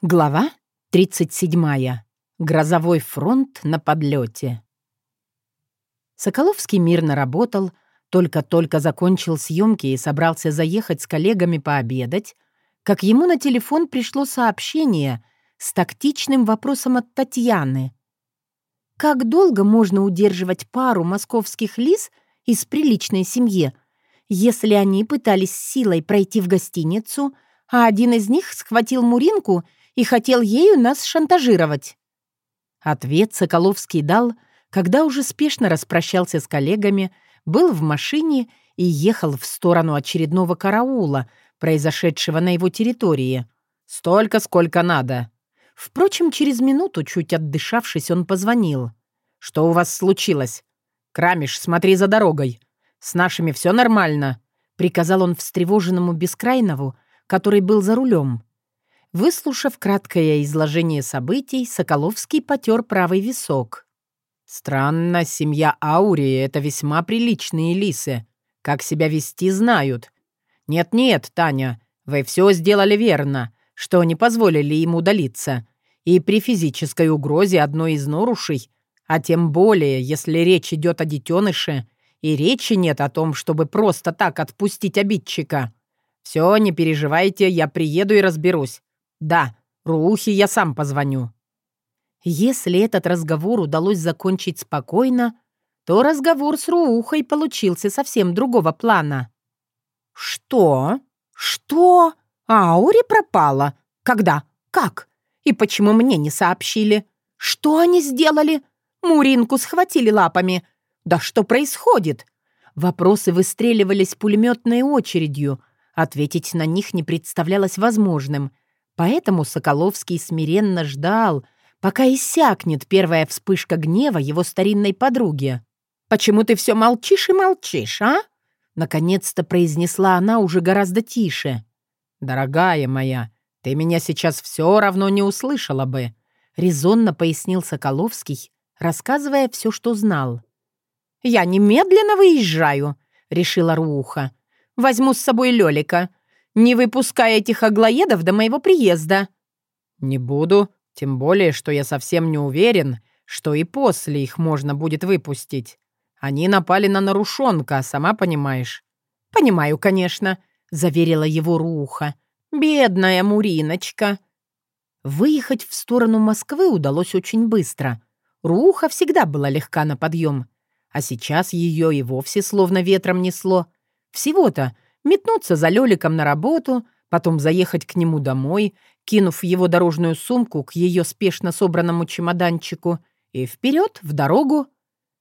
Глава 37. Грозовой фронт на подлете. Соколовский мирно работал, только-только закончил съемки и собрался заехать с коллегами пообедать, как ему на телефон пришло сообщение с тактичным вопросом от Татьяны. «Как долго можно удерживать пару московских лис из приличной семьи, если они пытались силой пройти в гостиницу, а один из них схватил Муринку — и хотел ею нас шантажировать». Ответ Соколовский дал, когда уже спешно распрощался с коллегами, был в машине и ехал в сторону очередного караула, произошедшего на его территории. «Столько, сколько надо». Впрочем, через минуту, чуть отдышавшись, он позвонил. «Что у вас случилось?» «Крамиш, смотри за дорогой. С нашими все нормально», — приказал он встревоженному Бескрайнову, который был за рулем. Выслушав краткое изложение событий, Соколовский потер правый висок. «Странно, семья Аури — это весьма приличные лисы. Как себя вести знают. Нет-нет, Таня, вы все сделали верно, что не позволили ему удалиться. И при физической угрозе одной из норушей, а тем более, если речь идет о детеныше, и речи нет о том, чтобы просто так отпустить обидчика. Все, не переживайте, я приеду и разберусь. «Да, Руухе я сам позвоню». Если этот разговор удалось закончить спокойно, то разговор с Руухой получился совсем другого плана. «Что? Что? Аури пропала? Когда? Как? И почему мне не сообщили? Что они сделали? Муринку схватили лапами. Да что происходит?» Вопросы выстреливались пулеметной очередью. Ответить на них не представлялось возможным — Поэтому Соколовский смиренно ждал, пока иссякнет первая вспышка гнева его старинной подруги. «Почему ты все молчишь и молчишь, а?» Наконец-то произнесла она уже гораздо тише. «Дорогая моя, ты меня сейчас все равно не услышала бы», резонно пояснил Соколовский, рассказывая все, что знал. «Я немедленно выезжаю», — решила Руха. «Возьму с собой Лёлика не выпуская этих аглоедов до моего приезда». «Не буду, тем более, что я совсем не уверен, что и после их можно будет выпустить. Они напали на нарушенка, сама понимаешь». «Понимаю, конечно», — заверила его Руха. «Бедная Муриночка». Выехать в сторону Москвы удалось очень быстро. Руха всегда была легка на подъем, а сейчас ее и вовсе словно ветром несло. Всего-то метнуться за Лёликом на работу, потом заехать к нему домой, кинув его дорожную сумку к ее спешно собранному чемоданчику, и вперед в дорогу.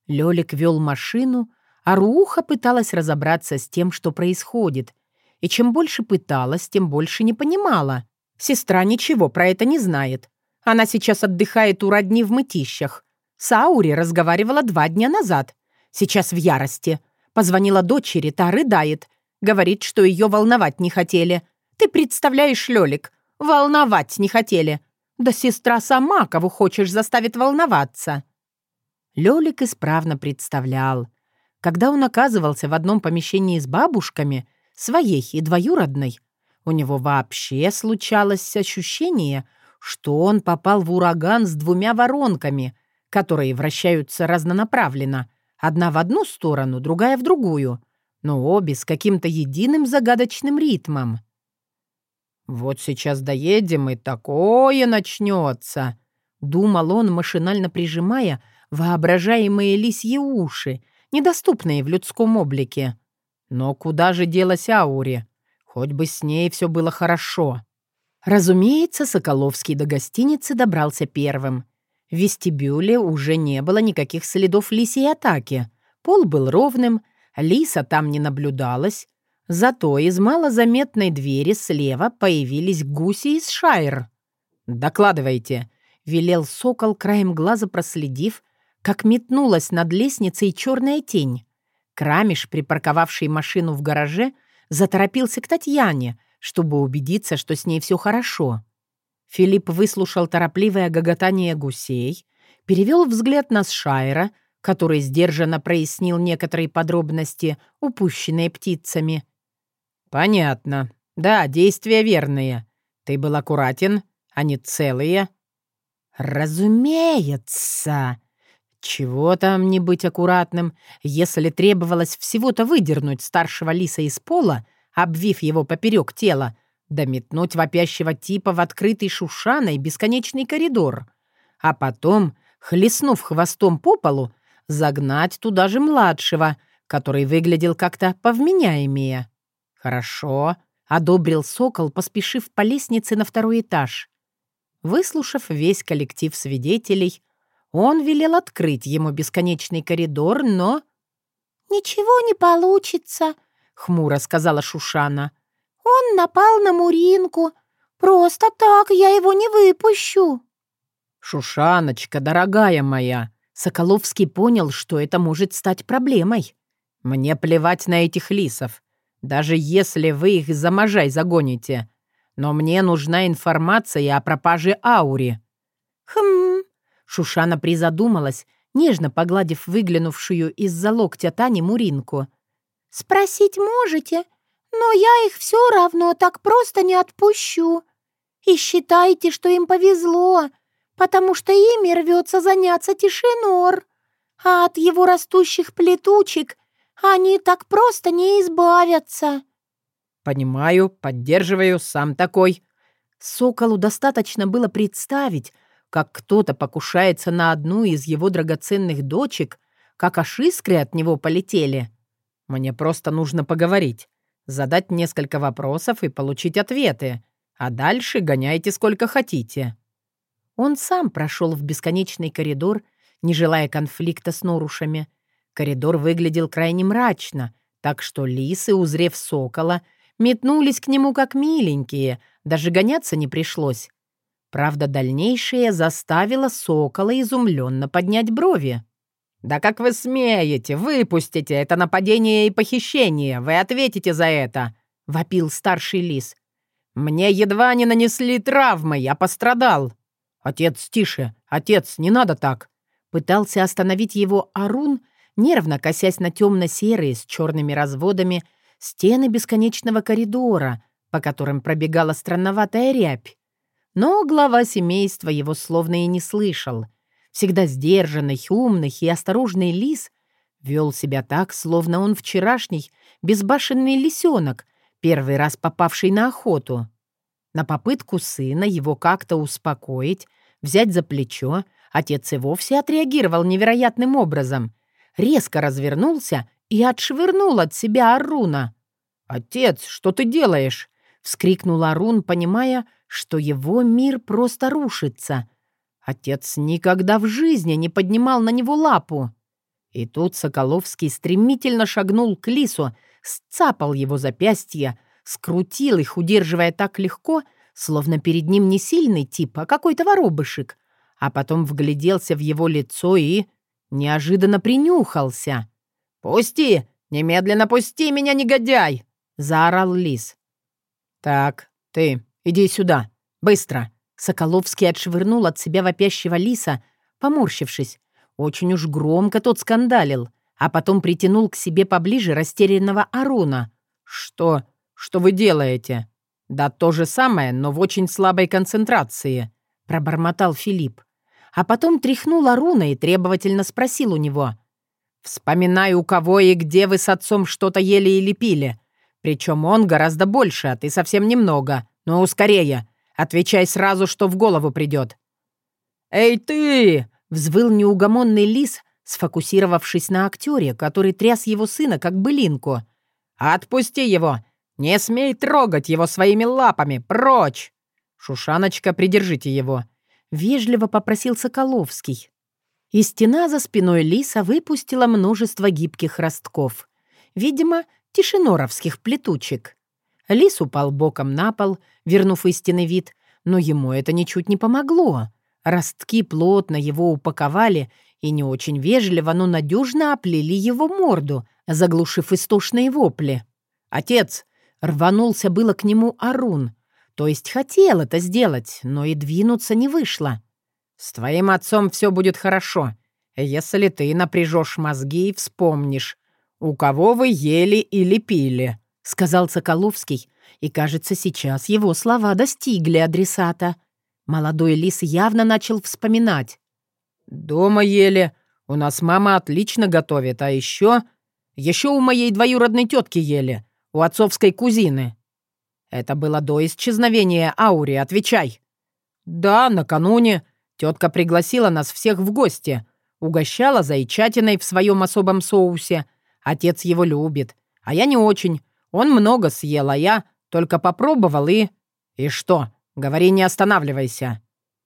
Лёлик вел машину, а Руха пыталась разобраться с тем, что происходит. И чем больше пыталась, тем больше не понимала. Сестра ничего про это не знает. Она сейчас отдыхает у родни в мытищах. С Аури разговаривала два дня назад. Сейчас в ярости. Позвонила дочери, та рыдает. Говорит, что ее волновать не хотели. Ты представляешь, Лёлик, волновать не хотели. Да сестра сама, кого хочешь, заставит волноваться». Лёлик исправно представлял. Когда он оказывался в одном помещении с бабушками, своей и двоюродной, у него вообще случалось ощущение, что он попал в ураган с двумя воронками, которые вращаются разнонаправленно, одна в одну сторону, другая в другую но обе с каким-то единым загадочным ритмом. «Вот сейчас доедем, и такое начнется», — думал он, машинально прижимая воображаемые лисьи уши, недоступные в людском облике. Но куда же делась Аури? Хоть бы с ней все было хорошо. Разумеется, Соколовский до гостиницы добрался первым. В вестибюле уже не было никаких следов лисьей атаки. Пол был ровным, Лиса там не наблюдалась, зато из малозаметной двери слева появились гуси из Шайр. «Докладывайте», — велел сокол, краем глаза проследив, как метнулась над лестницей черная тень. Крамиш, припарковавший машину в гараже, заторопился к Татьяне, чтобы убедиться, что с ней все хорошо. Филипп выслушал торопливое гоготание гусей, перевел взгляд на Шайра — который сдержанно прояснил некоторые подробности, упущенные птицами. «Понятно. Да, действия верные. Ты был аккуратен. Они целые?» «Разумеется!» Чего там не быть аккуратным, если требовалось всего-то выдернуть старшего лиса из пола, обвив его поперек тела, да метнуть вопящего типа в открытый шушаной бесконечный коридор, а потом, хлестнув хвостом по полу, загнать туда же младшего, который выглядел как-то повменяемее. «Хорошо», — одобрил сокол, поспешив по лестнице на второй этаж. Выслушав весь коллектив свидетелей, он велел открыть ему бесконечный коридор, но... «Ничего не получится», — хмуро сказала Шушана. «Он напал на Муринку. Просто так я его не выпущу». «Шушаночка, дорогая моя!» Соколовский понял, что это может стать проблемой. «Мне плевать на этих лисов, даже если вы их за можай загоните. Но мне нужна информация о пропаже Аури». «Хм...» Шушана призадумалась, нежно погладив выглянувшую из-за локтя Тани Муринку. «Спросить можете, но я их все равно так просто не отпущу. И считайте, что им повезло, потому что ими рвется заняться Тишинор, а от его растущих плетучек они так просто не избавятся». «Понимаю, поддерживаю, сам такой». Соколу достаточно было представить, как кто-то покушается на одну из его драгоценных дочек, как аж искры от него полетели. Мне просто нужно поговорить, задать несколько вопросов и получить ответы, а дальше гоняйте сколько хотите. Он сам прошел в бесконечный коридор, не желая конфликта с норушами. Коридор выглядел крайне мрачно, так что лисы, узрев сокола, метнулись к нему как миленькие, даже гоняться не пришлось. Правда, дальнейшее заставило сокола изумленно поднять брови. «Да как вы смеете? Выпустите! Это нападение и похищение! Вы ответите за это!» — вопил старший лис. «Мне едва не нанесли травмы, я пострадал!» «Отец, тише! Отец, не надо так!» Пытался остановить его Арун, нервно косясь на темно-серые с черными разводами стены бесконечного коридора, по которым пробегала странноватая рябь. Но глава семейства его словно и не слышал. Всегда сдержанный, умный и осторожный лис вел себя так, словно он вчерашний безбашенный лисенок, первый раз попавший на охоту. На попытку сына его как-то успокоить взять за плечо, отец и вовсе отреагировал невероятным образом. Резко развернулся и отшвырнул от себя Аруна. «Отец, что ты делаешь?» — вскрикнул Арун, понимая, что его мир просто рушится. Отец никогда в жизни не поднимал на него лапу. И тут Соколовский стремительно шагнул к лису, сцапал его запястья, скрутил их, удерживая так легко, словно перед ним не сильный тип, а какой-то воробышек, а потом вгляделся в его лицо и неожиданно принюхался. «Пусти! Немедленно пусти меня, негодяй!» — заорал лис. «Так, ты, иди сюда, быстро!» Соколовский отшвырнул от себя вопящего лиса, поморщившись. Очень уж громко тот скандалил, а потом притянул к себе поближе растерянного Аруна. «Что? Что вы делаете?» «Да то же самое, но в очень слабой концентрации», — пробормотал Филипп. А потом тряхнул Аруна и требовательно спросил у него. «Вспоминай, у кого и где вы с отцом что-то ели или пили. Причем он гораздо больше, а ты совсем немного. Ну, скорее, отвечай сразу, что в голову придет». «Эй, ты!» — взвыл неугомонный лис, сфокусировавшись на актере, который тряс его сына как былинку. «Отпусти его! «Не смей трогать его своими лапами! Прочь!» «Шушаночка, придержите его!» — вежливо попросил Соколовский. И стена за спиной лиса выпустила множество гибких ростков. Видимо, тишиноровских плетучек. Лис упал боком на пол, вернув истинный вид, но ему это ничуть не помогло. Ростки плотно его упаковали и не очень вежливо, но надежно оплели его морду, заглушив истошные вопли. «Отец, Рванулся было к нему Арун. То есть хотел это сделать, но и двинуться не вышло. «С твоим отцом все будет хорошо, если ты напряжешь мозги и вспомнишь, у кого вы ели или пили», — сказал Соколовский, и, кажется, сейчас его слова достигли адресата. Молодой лис явно начал вспоминать. «Дома ели. У нас мама отлично готовит. А еще... Еще у моей двоюродной тетки ели. У отцовской кузины». «Это было до исчезновения Аури, отвечай». «Да, накануне. Тетка пригласила нас всех в гости. Угощала зайчатиной в своем особом соусе. Отец его любит. А я не очень. Он много съел, а я только попробовал и... И что? Говори, не останавливайся.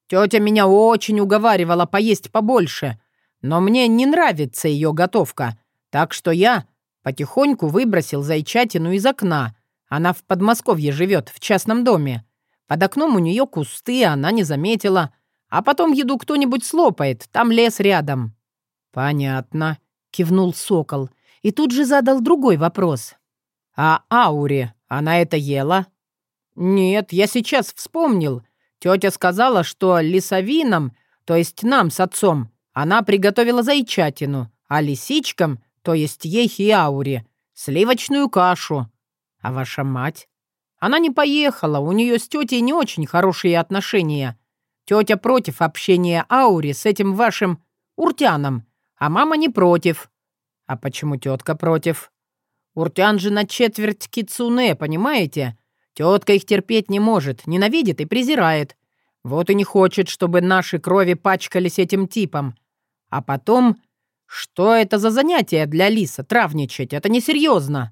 Тетя меня очень уговаривала поесть побольше, но мне не нравится ее готовка, так что я потихоньку выбросил зайчатину из окна. Она в Подмосковье живет, в частном доме. Под окном у нее кусты, она не заметила. А потом еду кто-нибудь слопает, там лес рядом». «Понятно», — кивнул сокол и тут же задал другой вопрос. «А Аури, она это ела?» «Нет, я сейчас вспомнил. Тетя сказала, что лисовинам, то есть нам с отцом, она приготовила зайчатину, а лисичкам, то есть ей и Ауре, сливочную кашу. А ваша мать? Она не поехала, у нее с тетей не очень хорошие отношения. Тетя против общения Аури с этим вашим Уртяном, а мама не против. А почему тетка против? Уртян же на четверть кицуне, понимаете? Тетка их терпеть не может, ненавидит и презирает. Вот и не хочет, чтобы наши крови пачкались этим типом. А потом... Что это за занятие для лиса, травничать? Это несерьезно.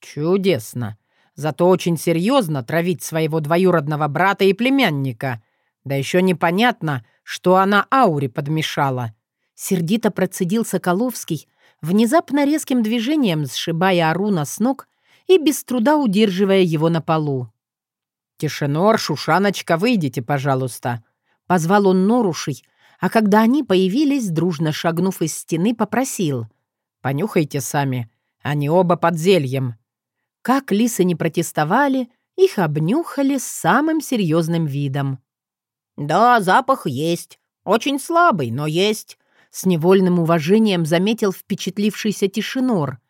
Чудесно. Зато очень серьезно травить своего двоюродного брата и племянника. Да еще непонятно, что она ауре подмешала. Сердито процедил Соколовский, внезапно резким движением сшибая Аруна с ног и без труда удерживая его на полу. «Тишинор, Шушаночка, выйдите, пожалуйста», — позвал он Норушей, а когда они появились, дружно шагнув из стены, попросил. «Понюхайте сами, они оба под зельем». Как лисы не протестовали, их обнюхали с самым серьезным видом. «Да, запах есть. Очень слабый, но есть», — с невольным уважением заметил впечатлившийся Тишинор.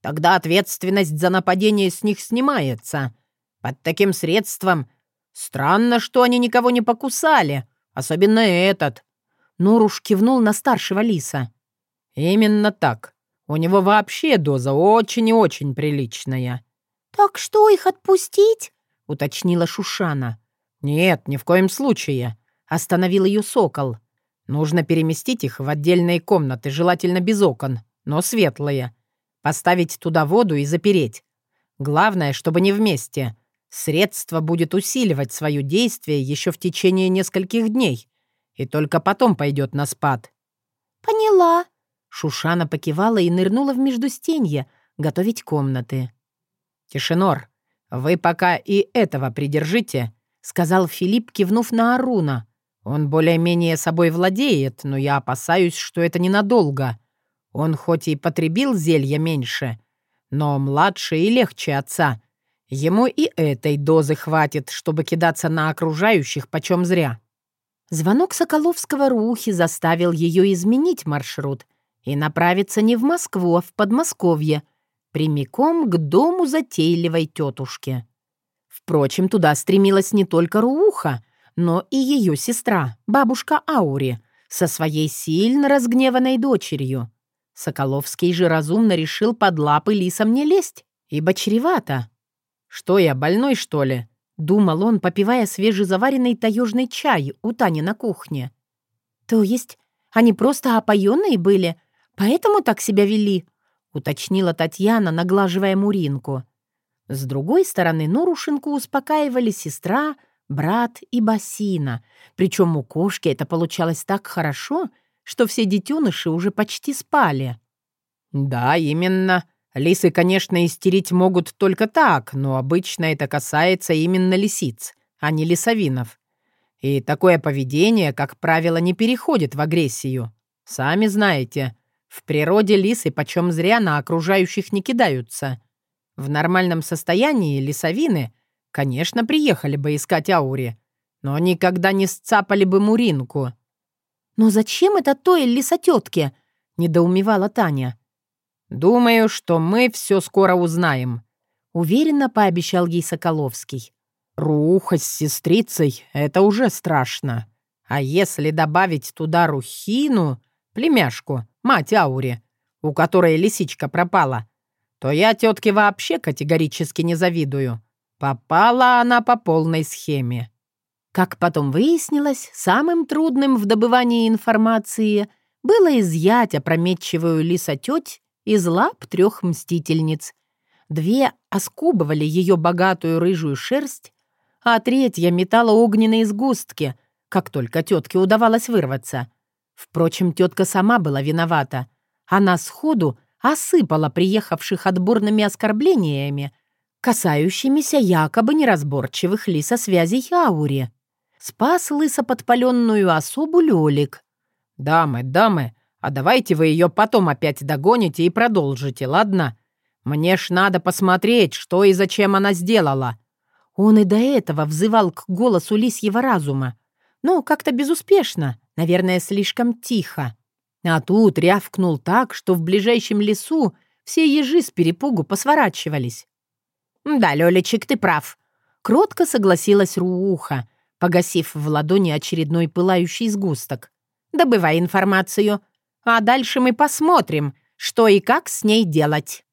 «Тогда ответственность за нападение с них снимается. Под таким средством странно, что они никого не покусали, особенно этот. Норуш кивнул на старшего лиса. «Именно так. У него вообще доза очень и очень приличная». «Так что, их отпустить?» — уточнила Шушана. «Нет, ни в коем случае», — остановил ее сокол. «Нужно переместить их в отдельные комнаты, желательно без окон, но светлые. Поставить туда воду и запереть. Главное, чтобы не вместе. Средство будет усиливать свое действие еще в течение нескольких дней, и только потом пойдет на спад». «Поняла». Шушана покивала и нырнула в междустенье, готовить комнаты. «Тишинор, вы пока и этого придержите», — сказал Филипп, кивнув на Аруна. «Он более-менее собой владеет, но я опасаюсь, что это ненадолго. Он хоть и потребил зелья меньше, но младше и легче отца. Ему и этой дозы хватит, чтобы кидаться на окружающих почем зря». Звонок Соколовского Рухи заставил ее изменить маршрут и направиться не в Москву, а в Подмосковье, прямиком к дому затейливой тетушки. Впрочем, туда стремилась не только Руха, но и ее сестра, бабушка Аури, со своей сильно разгневанной дочерью. Соколовский же разумно решил под лапы лисам не лезть, ибо чревато. «Что я, больной, что ли?» Думал он, попивая свежезаваренный таежный чай у Тани на кухне. «То есть они просто опоенные были, поэтому так себя вели?» — уточнила Татьяна, наглаживая Муринку. С другой стороны, Норушенку успокаивали сестра, брат и Басина. Причем у кошки это получалось так хорошо, что все детеныши уже почти спали. «Да, именно», Лисы, конечно, истерить могут только так, но обычно это касается именно лисиц, а не лисовинов. И такое поведение, как правило, не переходит в агрессию. Сами знаете, в природе лисы почем зря на окружающих не кидаются. В нормальном состоянии лисовины, конечно, приехали бы искать аури, но никогда не сцапали бы муринку. «Но зачем это той лисотетке?» — недоумевала Таня. «Думаю, что мы все скоро узнаем», — уверенно пообещал ей Соколовский. Руха с сестрицей — это уже страшно. А если добавить туда Рухину, племяшку, мать Аури, у которой лисичка пропала, то я тетке вообще категорически не завидую. Попала она по полной схеме. Как потом выяснилось, самым трудным в добывании информации было изъять опрометчивую лисотеть из лап трех мстительниц. Две оскубывали ее богатую рыжую шерсть, а третья метала огненные сгустки, как только тетке удавалось вырваться. Впрочем, тетка сама была виновата. Она сходу осыпала приехавших отборными оскорблениями, касающимися якобы неразборчивых лисосвязей Аури. Спас лысоподпаленную особу Лёлик. «Дамы, дамы, а давайте вы ее потом опять догоните и продолжите, ладно? Мне ж надо посмотреть, что и зачем она сделала». Он и до этого взывал к голосу лисьего разума, но как-то безуспешно, наверное, слишком тихо. А тут рявкнул так, что в ближайшем лесу все ежи с перепугу посворачивались. «Да, Лёлечек, ты прав», — кротко согласилась Рууха, погасив в ладони очередной пылающий сгусток. «Добывай информацию, а дальше мы посмотрим, что и как с ней делать».